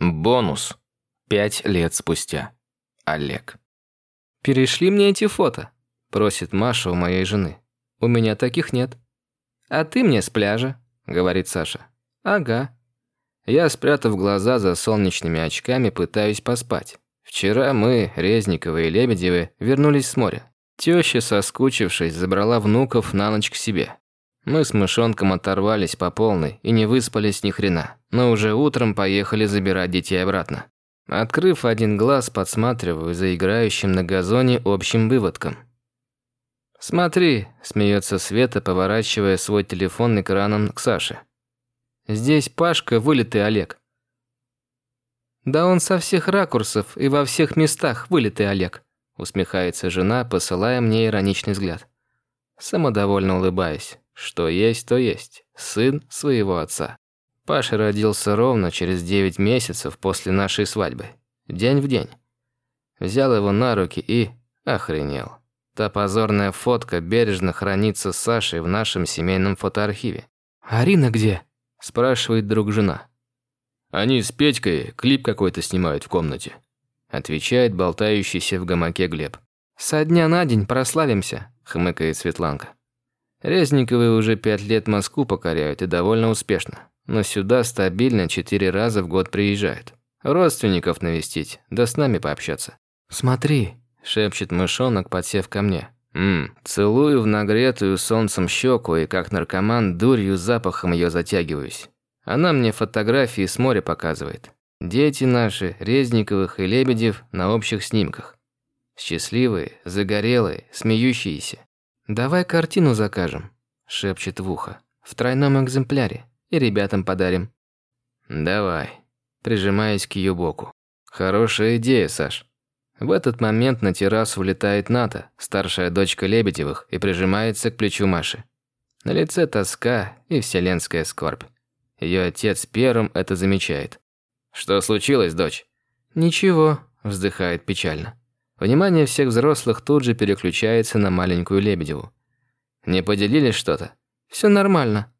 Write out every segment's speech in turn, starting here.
Бонус. Пять лет спустя. Олег. «Перешли мне эти фото», – просит Маша у моей жены. «У меня таких нет». «А ты мне с пляжа», – говорит Саша. «Ага». Я, спрятав глаза за солнечными очками, пытаюсь поспать. Вчера мы, Резниковы и Лебедевы, вернулись с моря. Тёща, соскучившись, забрала внуков на ночь к себе. Мы с мышонком оторвались по полной и не выспались ни хрена, но уже утром поехали забирать детей обратно. Открыв один глаз, подсматриваю за играющим на газоне общим выводком. «Смотри», – смеется Света, поворачивая свой телефон экраном к Саше. «Здесь Пашка, вылитый Олег». «Да он со всех ракурсов и во всех местах вылитый Олег», – усмехается жена, посылая мне ироничный взгляд. Самодовольно улыбаюсь. Что есть, то есть. Сын своего отца. Паша родился ровно через 9 месяцев после нашей свадьбы. День в день. Взял его на руки и охренел. Та позорная фотка бережно хранится с Сашей в нашем семейном фотоархиве. «Арина где?» – спрашивает друг жена. «Они с Петькой клип какой-то снимают в комнате», – отвечает болтающийся в гамаке Глеб. «Со дня на день прославимся», – хмыкает Светланка. Резниковы уже пять лет Москву покоряют и довольно успешно. Но сюда стабильно четыре раза в год приезжают. Родственников навестить, да с нами пообщаться. «Смотри», – шепчет мышонок, подсев ко мне. Ммм, целую в нагретую солнцем щеку и как наркоман дурью запахом ее затягиваюсь. Она мне фотографии с моря показывает. Дети наши, Резниковых и Лебедев на общих снимках. Счастливые, загорелые, смеющиеся. «Давай картину закажем», – шепчет в ухо. «В тройном экземпляре. И ребятам подарим». «Давай», – прижимаясь к ее боку. «Хорошая идея, Саш». В этот момент на террасу влетает Ната, старшая дочка Лебедевых, и прижимается к плечу Маши. На лице тоска и вселенская скорбь. Ее отец первым это замечает. «Что случилось, дочь?» «Ничего», – вздыхает печально. Внимание всех взрослых тут же переключается на маленькую Лебедеву. «Не поделились что-то?» «Все нормально».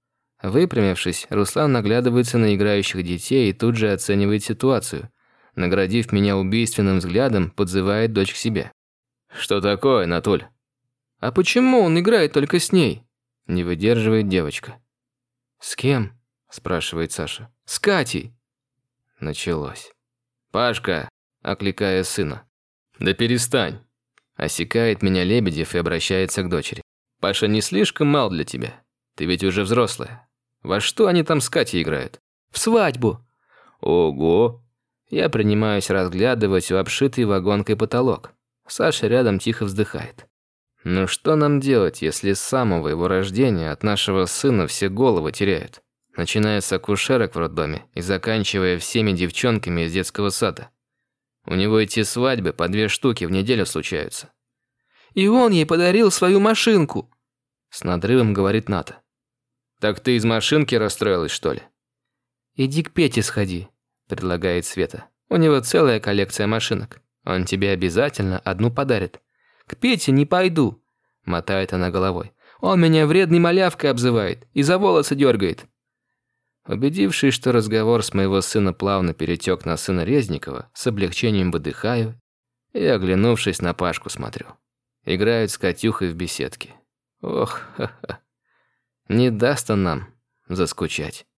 Выпрямившись, Руслан наглядывается на играющих детей и тут же оценивает ситуацию. Наградив меня убийственным взглядом, подзывает дочь к себе. «Что такое, Натуль?» «А почему он играет только с ней?» Не выдерживает девочка. «С кем?» – спрашивает Саша. «С Катей». Началось. «Пашка!» – окликая сына. «Да перестань!» Осекает меня Лебедев и обращается к дочери. «Паша не слишком мал для тебя? Ты ведь уже взрослая. Во что они там с Катей играют?» «В свадьбу!» «Ого!» Я принимаюсь разглядывать обшитый вагонкой потолок. Саша рядом тихо вздыхает. «Ну что нам делать, если с самого его рождения от нашего сына все головы теряют?» Начиная с акушерок в роддоме и заканчивая всеми девчонками из детского сада. У него эти свадьбы по две штуки в неделю случаются. «И он ей подарил свою машинку!» С надрывом говорит Ната. «Так ты из машинки расстроилась, что ли?» «Иди к Пете сходи», предлагает Света. «У него целая коллекция машинок. Он тебе обязательно одну подарит». «К Пете не пойду», мотает она головой. «Он меня вредной малявкой обзывает и за волосы дергает. Убедившись, что разговор с моего сына плавно перетек на сына Резникова, с облегчением выдыхаю и, оглянувшись на Пашку, смотрю. Играют с Катюхой в беседке. Ох, ха-ха. Не даст он нам заскучать.